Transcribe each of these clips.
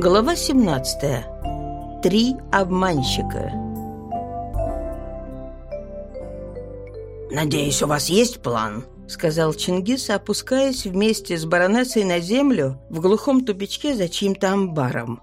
Глава 17. Три обманщика. «Надеюсь, у вас есть план?» — сказал Чингис, опускаясь вместе с баронессой на землю в глухом тупичке за чьим-то амбаром.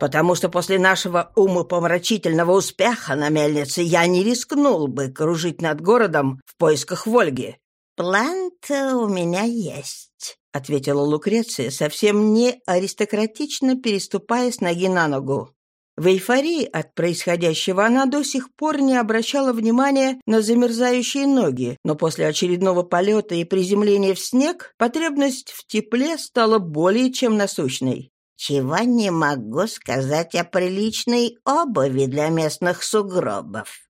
«Потому что после нашего умопомрачительного успеха на мельнице я не рискнул бы кружить над городом в поисках Вольги». «План-то у меня есть», — ответила Лукреция, совсем не аристократично переступая с ноги на ногу. В эйфории от происходящего она до сих пор не обращала внимания на замерзающие ноги, но после очередного полета и приземления в снег потребность в тепле стала более чем насущной. «Чего не могу сказать о приличной обуви для местных сугробов».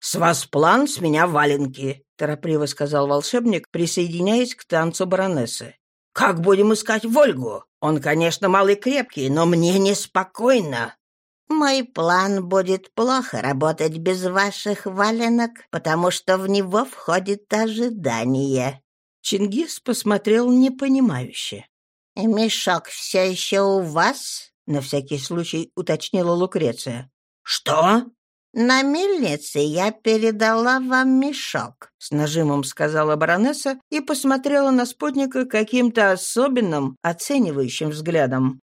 «С вас план, с меня валенки», — торопливо сказал волшебник, присоединяясь к танцу баронессы. «Как будем искать Вольгу? Он, конечно, малый крепкий, но мне неспокойно». Мой план будет плохо работать без ваших валенок, потому что в него входит ожидание». Чингис посмотрел непонимающе. «Мешок все еще у вас?» — на всякий случай уточнила Лукреция. «Что?» «На мельнице я передала вам мешок», — с нажимом сказала баронесса и посмотрела на спутника каким-то особенным, оценивающим взглядом.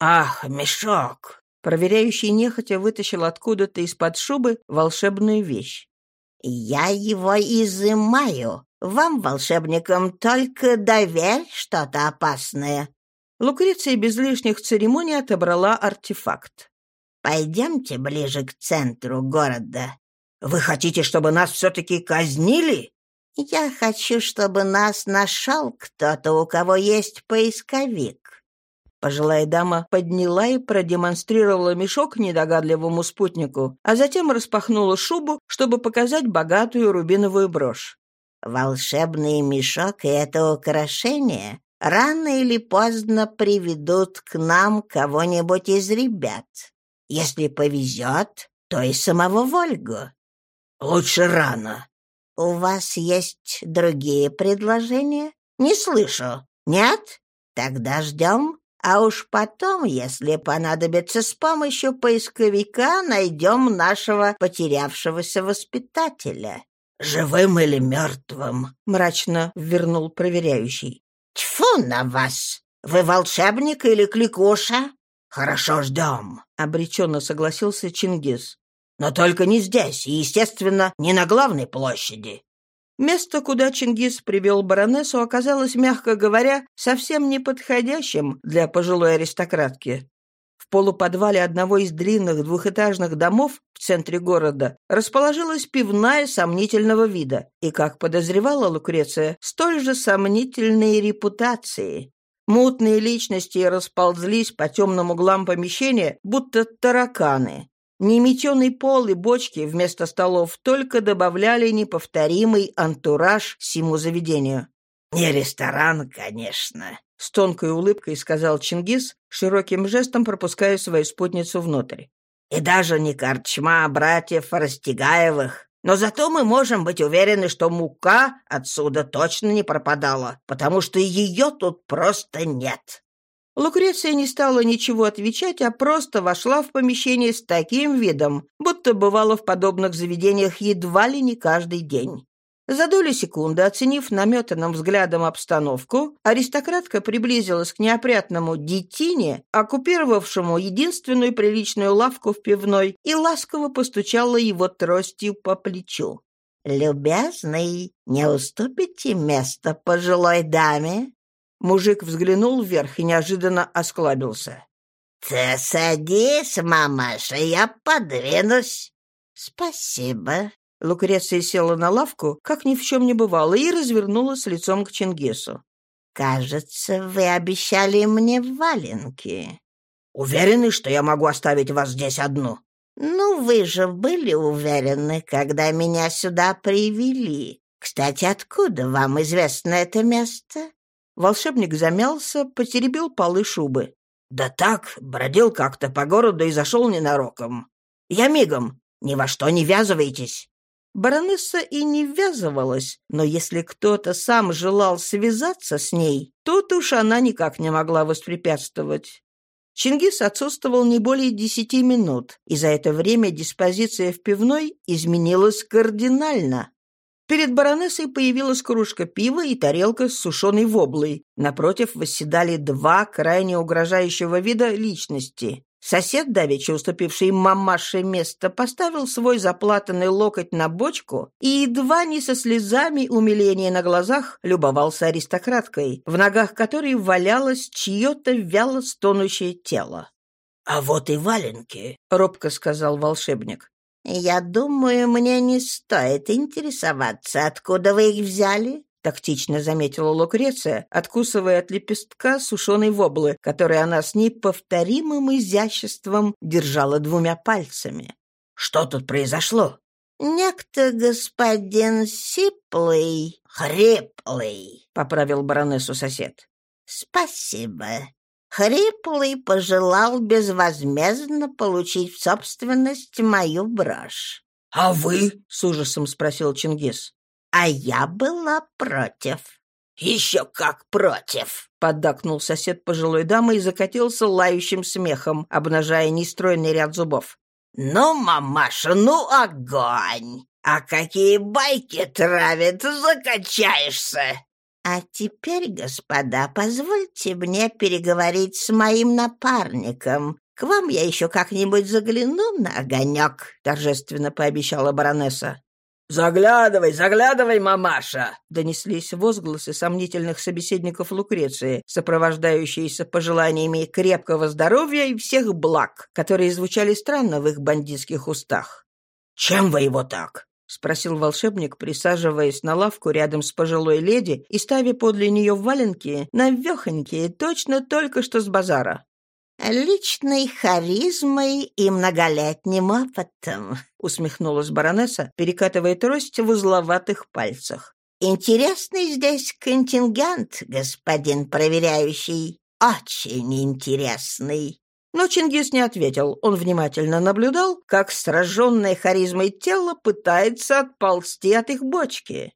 «Ах, мешок!» Проверяющий нехотя вытащил откуда-то из-под шубы волшебную вещь. «Я его изымаю. Вам, волшебникам, только доверь что-то опасное». Лукреция без лишних церемоний отобрала артефакт. «Пойдемте ближе к центру города». «Вы хотите, чтобы нас все-таки казнили?» «Я хочу, чтобы нас нашел кто-то, у кого есть поисковик. Пожилая дама подняла и продемонстрировала мешок недогадливому спутнику, а затем распахнула шубу, чтобы показать богатую рубиновую брошь. «Волшебный мешок и это украшение рано или поздно приведут к нам кого-нибудь из ребят. Если повезет, то и самого Вольгу». «Лучше рано». «У вас есть другие предложения?» «Не слышу. Нет? Тогда ждем». А уж потом, если понадобится с помощью поисковика, найдем нашего потерявшегося воспитателя». «Живым или мертвым?» — мрачно вернул проверяющий. «Тьфу на вас! Вы волшебник или кликуша?» «Хорошо, ждем», — обреченно согласился Чингис. «Но только не здесь, и, естественно, не на главной площади. Место, куда Чингис привел баронессу, оказалось, мягко говоря, совсем неподходящим для пожилой аристократки. В полуподвале одного из длинных двухэтажных домов в центре города расположилась пивная сомнительного вида и, как подозревала Лукреция, столь же сомнительной репутации. Мутные личности расползлись по темным углам помещения, будто тараканы. Неметеный пол и бочки вместо столов только добавляли неповторимый антураж всему заведению. «Не ресторан, конечно», — с тонкой улыбкой сказал Чингис, широким жестом пропуская свою спутницу внутрь. «И даже не корчма братьев Растегаевых. Но зато мы можем быть уверены, что мука отсюда точно не пропадала, потому что ее тут просто нет». Лукреция не стала ничего отвечать, а просто вошла в помещение с таким видом, будто бывала в подобных заведениях едва ли не каждый день. За долю секунды, оценив наметанным взглядом обстановку, аристократка приблизилась к неопрятному детине, оккупировавшему единственную приличную лавку в пивной, и ласково постучала его тростью по плечу. «Любезный, не уступите место пожилой даме?» Мужик взглянул вверх и неожиданно осклабился. «Ты садись, мамаша, я подвинусь». «Спасибо». Лукреция села на лавку, как ни в чем не бывало, и развернулась лицом к Чингису. «Кажется, вы обещали мне валенки». «Уверены, что я могу оставить вас здесь одну?» «Ну, вы же были уверены, когда меня сюда привели. Кстати, откуда вам известно это место?» Волшебник замялся, потеребил полы шубы. «Да так, бродил как-то по городу и зашел ненароком. Я мигом, ни во что не ввязывайтесь». Баронесса и не ввязывалась, но если кто-то сам желал связаться с ней, тут уж она никак не могла воспрепятствовать. Чингис отсутствовал не более десяти минут, и за это время диспозиция в пивной изменилась кардинально. Перед баронессой появилась кружка пива и тарелка с сушеной воблой. Напротив восседали два крайне угрожающего вида личности. Сосед, давеча уступивший мамаше место, поставил свой заплатанный локоть на бочку и едва не со слезами умиления на глазах любовался аристократкой, в ногах которой валялось чье-то вяло стонущее тело. «А вот и валенки», — робко сказал волшебник. «Я думаю, мне не стоит интересоваться, откуда вы их взяли тактично заметила Лукреция, откусывая от лепестка сушеной воблы, который она с неповторимым изяществом держала двумя пальцами. «Что тут произошло?» «Некто господин Сиплый, хриплый», — поправил баронессу сосед. «Спасибо. Хриплый пожелал безвозмездно получить в собственность мою брошь». «А вы?» — с ужасом спросил Чингис а я была против». «Еще как против!» — поддакнул сосед пожилой дамы и закатился лающим смехом, обнажая нестройный ряд зубов. «Ну, мамаша, ну огонь! А какие байки травят, закачаешься!» «А теперь, господа, позвольте мне переговорить с моим напарником. К вам я еще как-нибудь загляну на огонек», — торжественно пообещала баронесса. «Заглядывай, заглядывай, мамаша!» Донеслись возгласы сомнительных собеседников Лукреции, сопровождающиеся пожеланиями крепкого здоровья и всех благ, которые звучали странно в их бандитских устах. «Чем вы его так?» — спросил волшебник, присаживаясь на лавку рядом с пожилой леди и ставя подле нее валенки, навехонькие, точно только что с базара. «Личной харизмой и многолетним опытом», — усмехнулась баронесса, перекатывая трость в узловатых пальцах. «Интересный здесь контингент, господин проверяющий. Очень интересный». Но Чингис не ответил. Он внимательно наблюдал, как сраженное харизмой тело пытается отползти от их бочки.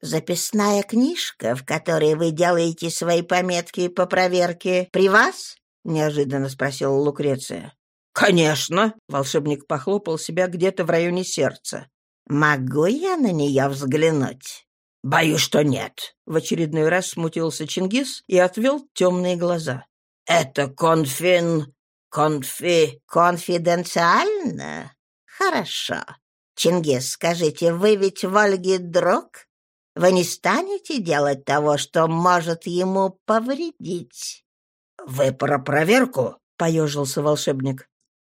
«Записная книжка, в которой вы делаете свои пометки по проверке, при вас?» — неожиданно спросила Лукреция. «Конечно!» — волшебник похлопал себя где-то в районе сердца. «Могу я на нее взглянуть?» «Боюсь, что нет», — в очередной раз смутился Чингис и отвел темные глаза. «Это конфин... конфи...» «Конфиденциально? Хорошо. Чингис, скажите, вы ведь Вольги друг? Вы не станете делать того, что может ему повредить?» «Вы про проверку?» — поежился волшебник.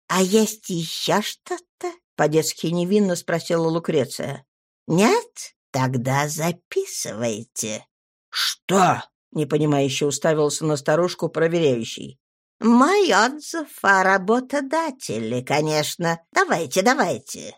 «А есть еще что-то?» — по-детски невинно спросила Лукреция. «Нет? Тогда записывайте». «Что?» — непонимающе уставился на старушку проверяющий. «Мой отзыв о работодателе, конечно. Давайте, давайте».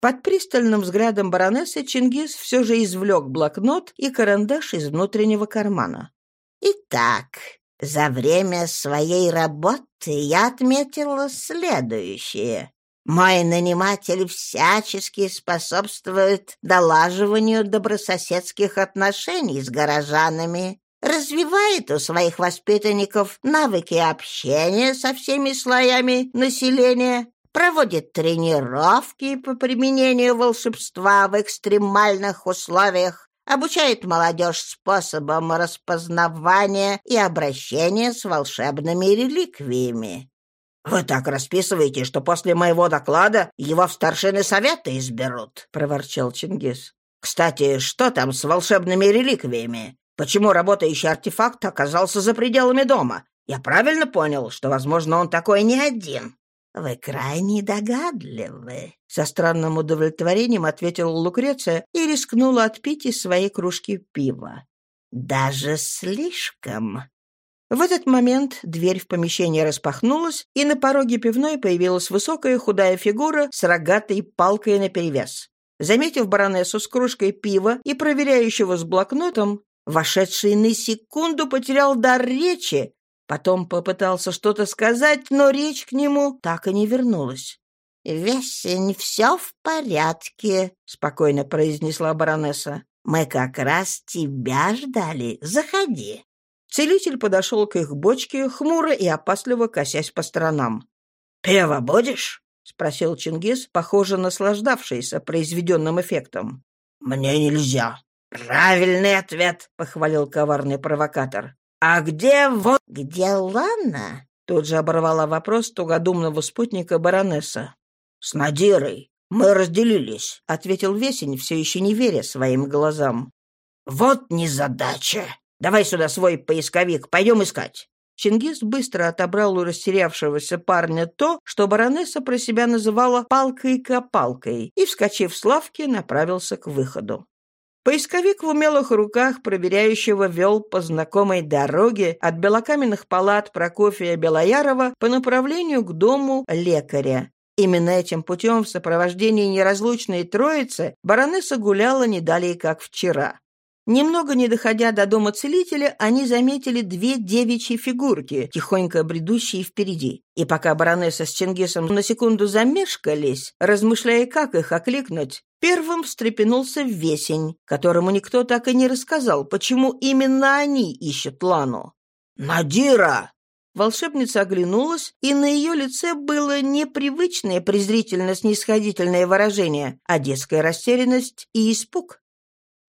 Под пристальным взглядом баронессы Чингис все же извлек блокнот и карандаш из внутреннего кармана. «Итак, за время своей работы я отметила следующее. Мой наниматель всячески способствует долаживанию добрососедских отношений с горожанами, развивает у своих воспитанников навыки общения со всеми слоями населения, проводит тренировки по применению волшебства в экстремальных условиях, обучает молодежь способам распознавания и обращения с волшебными реликвиями. «Вы так расписываете, что после моего доклада его в старшины совета изберут», — проворчал Чингис. «Кстати, что там с волшебными реликвиями? Почему работающий артефакт оказался за пределами дома? Я правильно понял, что, возможно, он такой не один?» «Вы крайне догадливы», — со странным удовлетворением ответила Лукреция и рискнула отпить из своей кружки пива. «Даже слишком». В этот момент дверь в помещение распахнулась, и на пороге пивной появилась высокая худая фигура с рогатой палкой наперевес. Заметив баронессу с кружкой пива и проверяющего с блокнотом, вошедший на секунду потерял дар речи, Потом попытался что-то сказать, но речь к нему так и не вернулась. «Весень, все в порядке», — спокойно произнесла баронесса. «Мы как раз тебя ждали. Заходи». Целитель подошел к их бочке, хмуро и опасливо косясь по сторонам. «Пиво будешь?» — спросил Чингис, похоже, наслаждавшийся произведенным эффектом. «Мне нельзя». «Правильный ответ», — похвалил коварный провокатор. «А где вот...» «Где Лана?» — тут же оборвала вопрос тугодумного спутника баронесса. «С Надирой. Мы разделились», — ответил Весень, все еще не веря своим глазам. «Вот незадача. Давай сюда свой поисковик, пойдем искать». Чингис быстро отобрал у растерявшегося парня то, что баронесса про себя называла «палкой-копалкой», и, вскочив с лавки, направился к выходу. Поисковик в умелых руках проверяющего вел по знакомой дороге от белокаменных палат Прокофия Белоярова по направлению к дому лекаря. Именно этим путем в сопровождении неразлучной троицы баронесса гуляла не далее, как вчера. Немного не доходя до дома целителя, они заметили две девичьи фигурки, тихонько бредущие впереди. И пока баронесса с Чингисом на секунду замешкались, размышляя, как их окликнуть, первым встрепенулся Весень, которому никто так и не рассказал, почему именно они ищут Лану. «Надира!» Волшебница оглянулась, и на ее лице было непривычное презрительно-снисходительное выражение, а детская растерянность и испуг.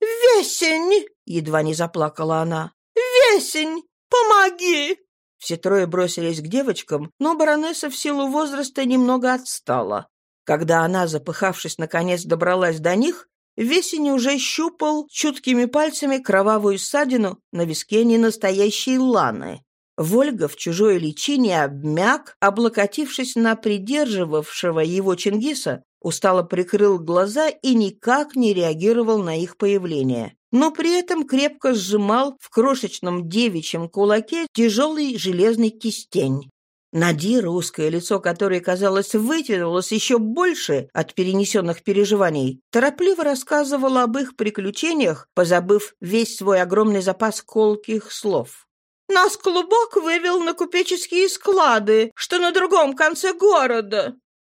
«Весень!» — едва не заплакала она. «Весень! Помоги!» Все трое бросились к девочкам, но баронесса в силу возраста немного отстала. Когда она, запыхавшись, наконец добралась до них, Весень уже щупал чуткими пальцами кровавую ссадину на виске ненастоящей ланы. Вольга в чужой личине обмяк, облокотившись на придерживавшего его Чингиса, устало прикрыл глаза и никак не реагировал на их появление. Но при этом крепко сжимал в крошечном девичьем кулаке тяжелый железный кистень. Надира, узкое лицо которой, казалось, вытянулось еще больше от перенесенных переживаний, торопливо рассказывала об их приключениях, позабыв весь свой огромный запас колких слов. «Нас клубок вывел на купеческие склады, что на другом конце города.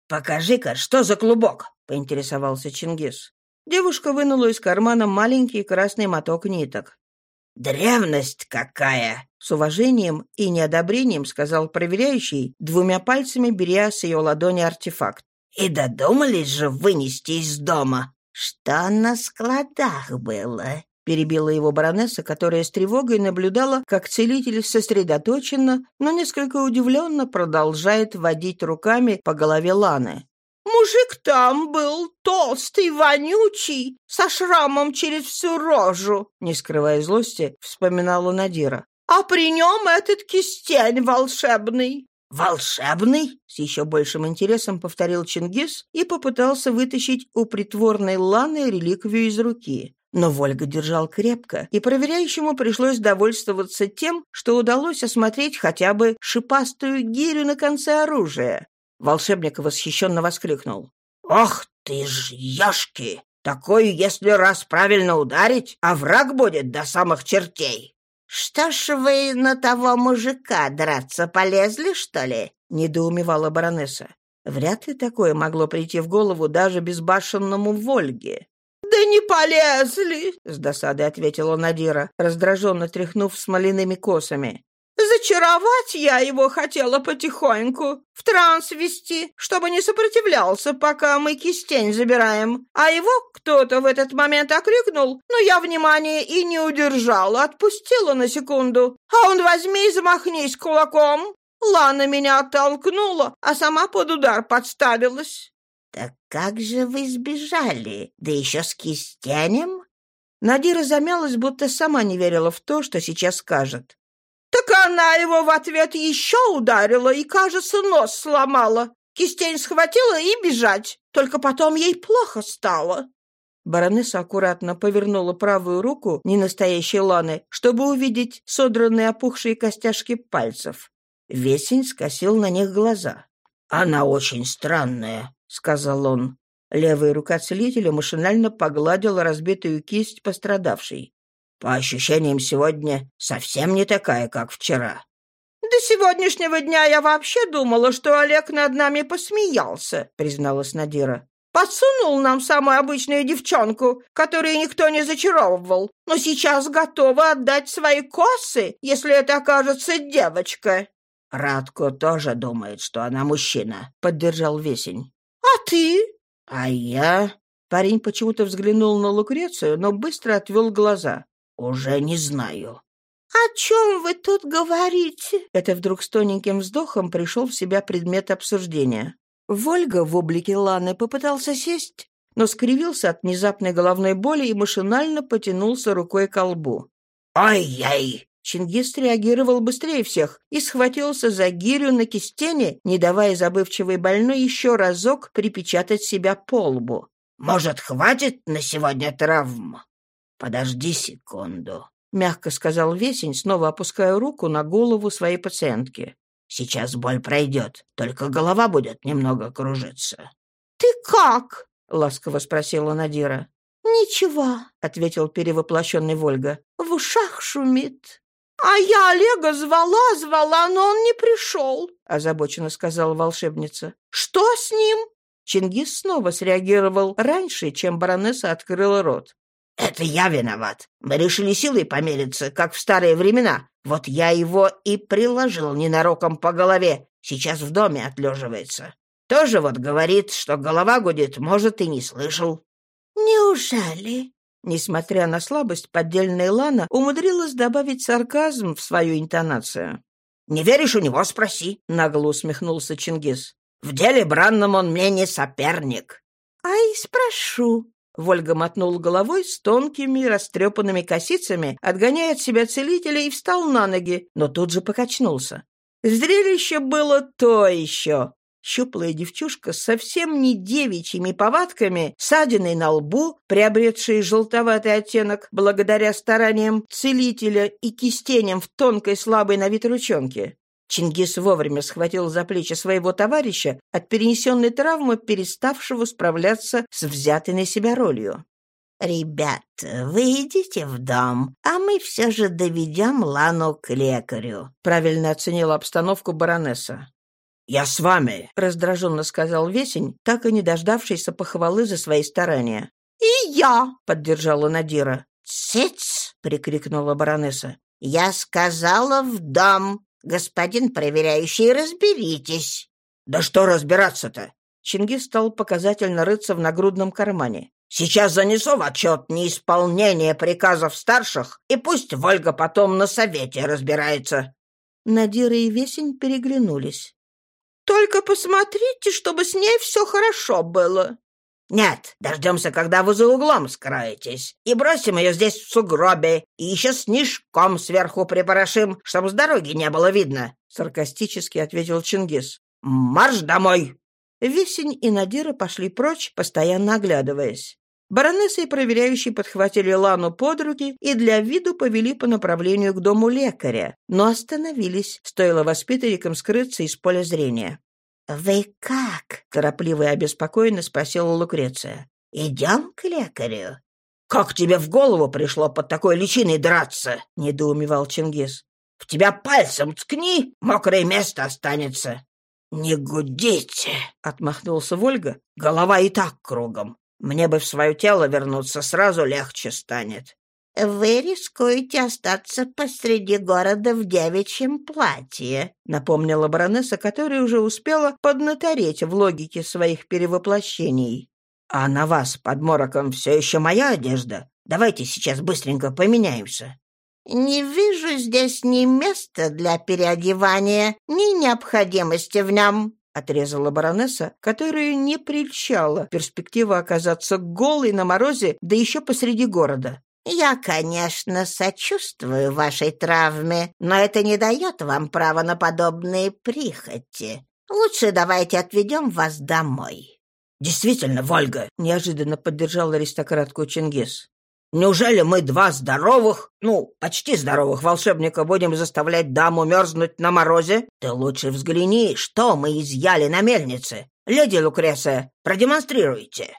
«Покажи-ка, что за клубок?» — поинтересовался Чингис. Девушка вынула из кармана маленький красный моток ниток. «Древность какая!» — с уважением и неодобрением сказал проверяющий, двумя пальцами беря с ее ладони артефакт. «И додумались же вынести из дома!» «Что на складах было?» Перебила его баронесса, которая с тревогой наблюдала, как целитель сосредоточенно, но несколько удивленно продолжает водить руками по голове Ланы. «Мужик там был толстый, вонючий, со шрамом через всю рожу», не скрывая злости, вспоминала Надира. «А при нем этот кистень волшебный». «Волшебный?» — с еще большим интересом повторил Чингис и попытался вытащить у притворной Ланы реликвию из руки. Но Вольга держал крепко, и проверяющему пришлось довольствоваться тем, что удалось осмотреть хотя бы шипастую гирю на конце оружия. Волшебник восхищенно воскликнул. «Ох ты ж, яшки! Такой, если раз правильно ударить, а враг будет до самых чертей!» «Что ж вы на того мужика драться полезли, что ли?» — недоумевала баронесса. Вряд ли такое могло прийти в голову даже безбашенному Вольге. «Да не полезли!» — с досадой ответила Надира, раздраженно тряхнув смоляными косами. «Зачаровать я его хотела потихоньку, в транс вести, чтобы не сопротивлялся, пока мы кистень забираем. А его кто-то в этот момент окрикнул, но я внимания и не удержала, отпустила на секунду. А он возьми и замахнись кулаком. Лана меня оттолкнула, а сама под удар подставилась. «Так как же вы сбежали? Да еще с кистянем?» Надира замялась, будто сама не верила в то, что сейчас скажет. «Так она его в ответ еще ударила и, кажется, нос сломала. Кистень схватила и бежать. Только потом ей плохо стало». Баронесса аккуратно повернула правую руку ненастоящей Ланы, чтобы увидеть содранные опухшие костяшки пальцев. Весень скосил на них глаза. «Она очень странная», — сказал он. Левая рука целителя машинально погладила разбитую кисть пострадавшей. «По ощущениям, сегодня совсем не такая, как вчера». «До сегодняшнего дня я вообще думала, что Олег над нами посмеялся», — призналась Надира. Подсунул нам самую обычную девчонку, которую никто не зачаровывал, но сейчас готова отдать свои косы, если это окажется девочка». «Радко тоже думает, что она мужчина», — поддержал Весень. «А ты?» «А я...» Парень почему-то взглянул на Лукрецию, но быстро отвел глаза. «Уже не знаю». «О чем вы тут говорите?» Это вдруг с тоненьким вздохом пришел в себя предмет обсуждения. Вольга в облике Ланы попытался сесть, но скривился от внезапной головной боли и машинально потянулся рукой к лбу. «Ай-яй!» Чингис реагировал быстрее всех и схватился за гирю на кистене, не давая забывчивой больной еще разок припечатать себя по лбу. «Может, хватит на сегодня травм?» «Подожди секунду», — мягко сказал Весень, снова опуская руку на голову своей пациентки. «Сейчас боль пройдет, только голова будет немного кружиться». «Ты как?» — ласково спросила Надира. «Ничего», — ответил перевоплощенный Вольга. «В ушах шумит». «А я Олега звала, звала, но он не пришел», — озабоченно сказала волшебница. «Что с ним?» Чингис снова среагировал раньше, чем баронесса открыла рот. «Это я виноват. Мы решили силой помериться, как в старые времена. Вот я его и приложил ненароком по голове. Сейчас в доме отлеживается. Тоже вот говорит, что голова гудит, может, и не слышал». «Неужели?» Несмотря на слабость, поддельная Лана умудрилась добавить сарказм в свою интонацию. «Не веришь у него, спроси», — нагло усмехнулся Чингис. «В деле бранном он мне не соперник». «Ай, спрошу», Вольга мотнул головой с тонкими растрепанными косицами, отгоняя от себя целителя и встал на ноги, но тут же покачнулся. Зрелище было то еще. Щуплая девчушка с совсем не девичьими повадками, садиной на лбу, приобретшей желтоватый оттенок благодаря стараниям целителя и кистеням в тонкой слабой на вид ручонке. Чингис вовремя схватил за плечи своего товарища от перенесенной травмы, переставшего справляться с взятой на себя ролью. «Ребят, вы идите в дом, а мы все же доведем Лану к лекарю», — правильно оценила обстановку баронесса. «Я с вами», — раздраженно сказал Весень, так и не дождавшийся похвалы за свои старания. «И я», — поддержала Надира. «Цыц!» — прикрикнула баронесса. «Я сказала в дом. «Господин проверяющий, разберитесь». «Да что разбираться-то?» Чингис стал показательно рыться в нагрудном кармане. «Сейчас занесу в отчет неисполнение приказов старших, и пусть Вольга потом на совете разбирается». Надира и Весень переглянулись. «Только посмотрите, чтобы с ней все хорошо было», «Нет, дождемся, когда вы за углом скроетесь, и бросим ее здесь в сугробе, и еще снежком сверху припорошим, чтобы с дороги не было видно», — саркастически ответил Чингис. «Марш домой!» Весень и Надира пошли прочь, постоянно оглядываясь. Баронесса и проверяющий подхватили Лану под руки и для виду повели по направлению к дому лекаря, но остановились, стоило воспитанникам скрыться из поля зрения. «Вы как?» — торопливо и обеспокоенно спросила Лукреция. «Идем к лекарю?» «Как тебе в голову пришло под такой личиной драться?» — недоумевал Чингис. «В тебя пальцем ткни, мокрое место останется». «Не гудите!» — отмахнулся Вольга. «Голова и так кругом. Мне бы в свое тело вернуться, сразу легче станет». «Вы рискуете остаться посреди города в девичьем платье», напомнила баронесса, которая уже успела поднатореть в логике своих перевоплощений. «А на вас под мороком все еще моя одежда? Давайте сейчас быстренько поменяемся». «Не вижу здесь ни места для переодевания, ни необходимости в нем», — отрезала баронесса, которую не прельщала перспектива оказаться голой на морозе, да еще посреди города. «Я, конечно, сочувствую вашей травме, но это не дает вам права на подобные прихоти. Лучше давайте отведем вас домой». «Действительно, Вольга», — неожиданно поддержал аристократку Чингис. «Неужели мы два здоровых, ну, почти здоровых волшебника будем заставлять даму мерзнуть на морозе? Ты лучше взгляни, что мы изъяли на мельнице. Леди Лукреция, продемонстрируйте».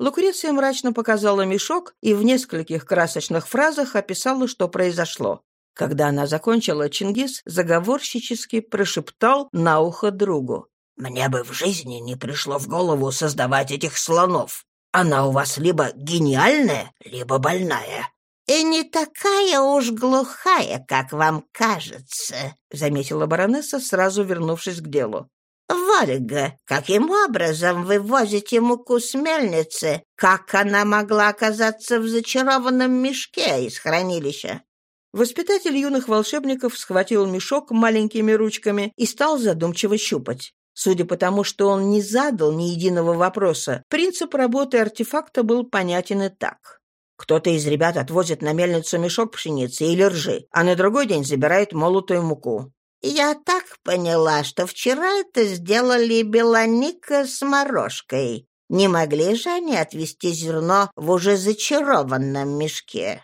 Лукреция мрачно показала мешок и в нескольких красочных фразах описала, что произошло. Когда она закончила, Чингис заговорщически прошептал на ухо другу. Мне бы в жизни не пришло в голову создавать этих слонов. Она у вас либо гениальная, либо больная». «И не такая уж глухая, как вам кажется», — заметила баронесса, сразу вернувшись к делу. «Вольга, каким образом вы возите муку с мельницы? Как она могла оказаться в зачарованном мешке из хранилища?» Воспитатель юных волшебников схватил мешок маленькими ручками и стал задумчиво щупать. Судя по тому, что он не задал ни единого вопроса, принцип работы артефакта был понятен и так. Кто-то из ребят отвозит на мельницу мешок пшеницы или ржи, а на другой день забирает молотую муку. «Я так поняла, что вчера это сделали Белоника с Морошкой. Не могли же они отвезти зерно в уже зачарованном мешке?»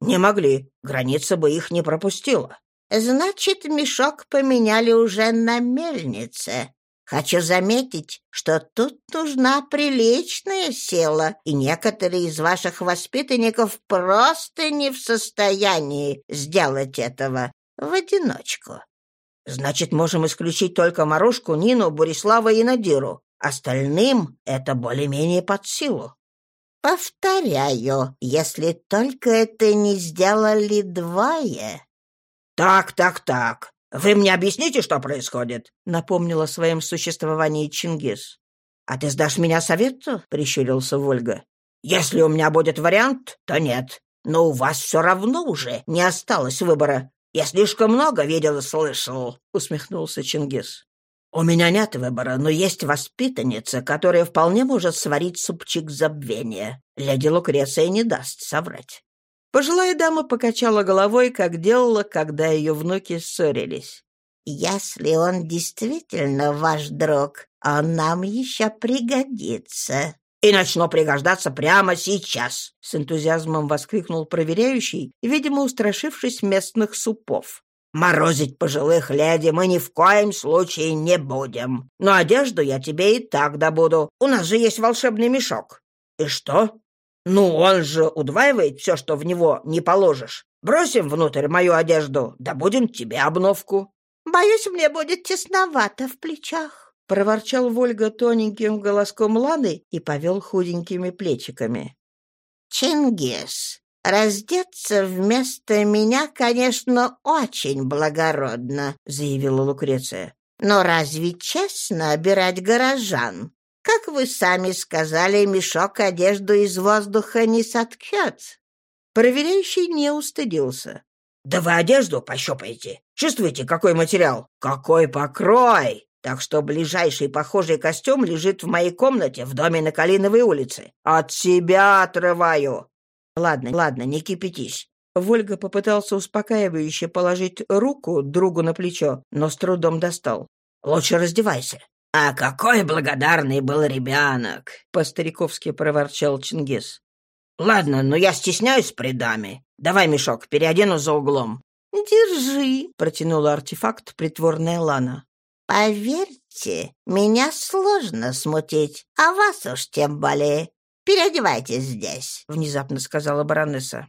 «Не могли. Граница бы их не пропустила». «Значит, мешок поменяли уже на мельнице. Хочу заметить, что тут нужна приличная сила, и некоторые из ваших воспитанников просто не в состоянии сделать этого в одиночку». «Значит, можем исключить только Морошку, Нину, Борислава и Надиру. Остальным это более-менее под силу». Повторяю, если только это не сделали двое. Так, так, так. Вы мне объясните, что происходит? Напомнил о своем существовании Чингис. А ты сдашь меня совету? Прищурился Вольга. Если у меня будет вариант, то нет. Но у вас все равно уже не осталось выбора. Я слишком много видел и слышал, усмехнулся Чингис. «У меня нет выбора, но есть воспитанница, которая вполне может сварить супчик забвения. Леди Лукреция не даст соврать». Пожилая дама покачала головой, как делала, когда ее внуки ссорились. «Если он действительно ваш друг, он нам еще пригодится». «И начну пригождаться прямо сейчас!» — с энтузиазмом воскликнул проверяющий, видимо, устрашившись местных супов. Морозить пожилых леди мы ни в коем случае не будем. Но одежду я тебе и так добуду. У нас же есть волшебный мешок. И что? Ну, он же удваивает все, что в него не положишь. Бросим внутрь мою одежду, добудем тебе обновку. Боюсь, мне будет тесновато в плечах. Проворчал Вольга тоненьким голоском Ланы и повел худенькими плечиками. «Чингис, «Раздеться вместо меня, конечно, очень благородно», — заявила Лукреция. «Но разве честно обирать горожан? Как вы сами сказали, мешок одежду из воздуха не соткет». Проверяющий не устыдился. «Да вы одежду пощупайте. Чувствуете, какой материал? Какой покрой! Так что ближайший похожий костюм лежит в моей комнате в доме на Калиновой улице. От себя отрываю. «Ладно, ладно, не кипятись». Вольга попытался успокаивающе положить руку другу на плечо, но с трудом достал. «Лучше раздевайся». «А какой благодарный был ребенок!» — по-стариковски проворчал Чингис. «Ладно, но я стесняюсь при даме. Давай мешок, переодену за углом». «Держи», — протянула артефакт притворная Лана. «Поверьте, меня сложно смутить, а вас уж тем более. Переодевайтесь здесь», — внезапно сказала баронесса.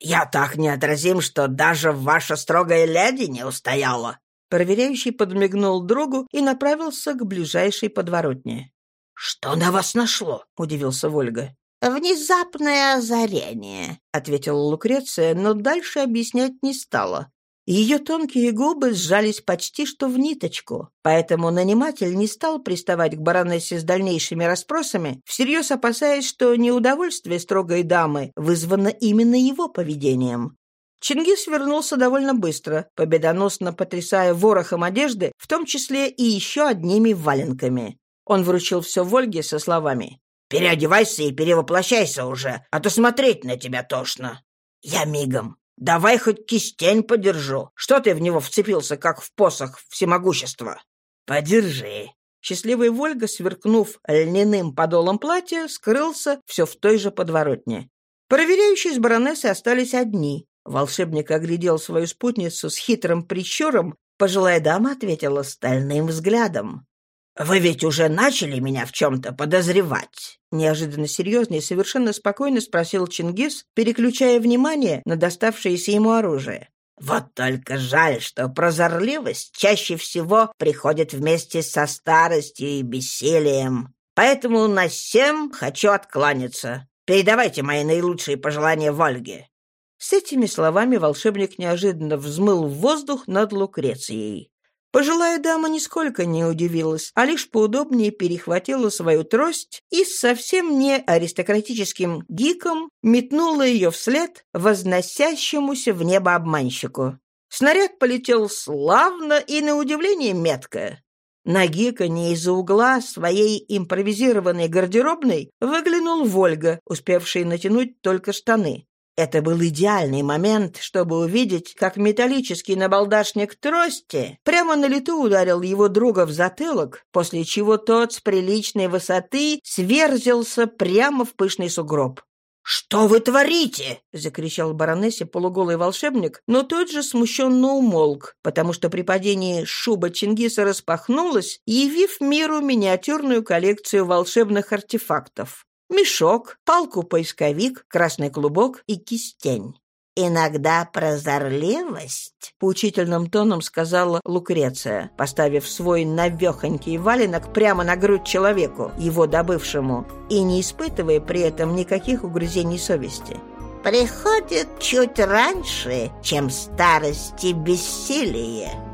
«Я так неотразим, что даже ваша строгая леди не устояла». Проверяющий подмигнул другу и направился к ближайшей подворотне. «Что на вас нашло?» — удивился Вольга. «Внезапное озарение», — ответила Лукреция, но дальше объяснять не стала. Ее тонкие губы сжались почти что в ниточку, поэтому наниматель не стал приставать к баронессе с дальнейшими расспросами, всерьез опасаясь, что неудовольствие строгой дамы вызвано именно его поведением. Чингис вернулся довольно быстро, победоносно потрясая ворохом одежды, в том числе и еще одними валенками. Он вручил все Вольге со словами «Переодевайся и перевоплощайся уже, а то смотреть на тебя тошно». «Я мигом». Давай хоть кистень подержу. Что ты в него вцепился, как в посох всемогущества? Подержи. Счастливый Вольга, сверкнув льняным подолом платья, скрылся все в той же подворотне. Проверяющие с баронессой остались одни. Волшебник оглядел свою спутницу с хитрым прищуром. Пожилая дама ответила стальным взглядом. «Вы ведь уже начали меня в чем-то подозревать?» Неожиданно серьезно и совершенно спокойно спросил Чингис, переключая внимание на доставшееся ему оружие. Вот только жаль, что прозорливость чаще всего приходит вместе со старостью и бессилием. Поэтому на всем хочу откланяться. Передавайте мои наилучшие пожелания Вольге». С этими словами волшебник неожиданно взмыл в воздух над Лукрецией. Пожилая дама нисколько не удивилась, а лишь поудобнее перехватила свою трость и совсем не аристократическим гиком метнула ее вслед возносящемуся в небо обманщику. Снаряд полетел славно и, на удивление, метко. На гиканье из-за угла своей импровизированной гардеробной выглянул Вольга, успевший натянуть только штаны. Это был идеальный момент, чтобы увидеть, как металлический набалдашник трости прямо на лету ударил его друга в затылок, после чего тот с приличной высоты сверзился прямо в пышный сугроб. «Что вы творите?» — закричал баронессе полуголый волшебник, но тот же смущенно умолк, потому что при падении шуба Чингиса распахнулась, явив миру миниатюрную коллекцию волшебных артефактов мешок, палку-поисковик, красный клубок и кистень. «Иногда прозорливость», — поучительным тоном сказала Лукреция, поставив свой навехонький валенок прямо на грудь человеку, его добывшему, и не испытывая при этом никаких угрызений совести. «приходит чуть раньше, чем старость и бессилие».